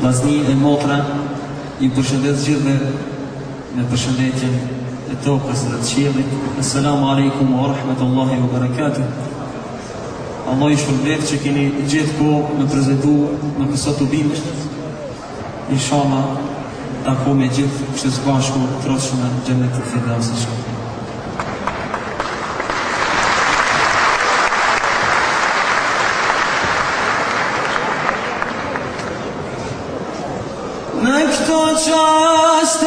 Vllazni e motra, i përshëndet gjithë me përshëndetjen e tokës dhe të qiellit. Assalamu alaikum wa rahmatullahi wa barakatuh. Allah i shpërblet që keni gjithë ko me prezentu në kësot të bimë. Inshallah, tako me gjithë kështë së bashku të rosë në gjennet të fidaus inshallah. Në just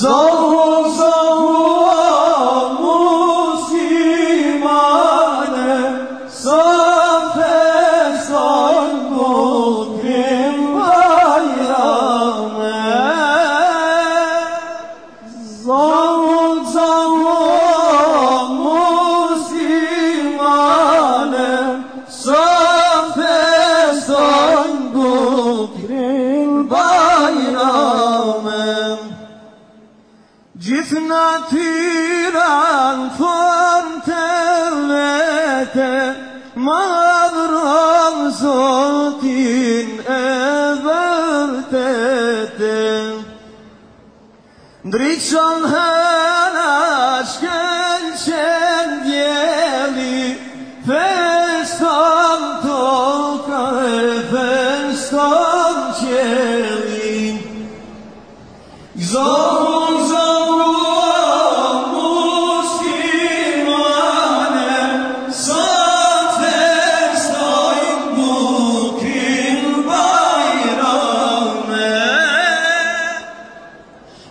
zotit Gjithë natyran fortellete Madhron zotin e vërtete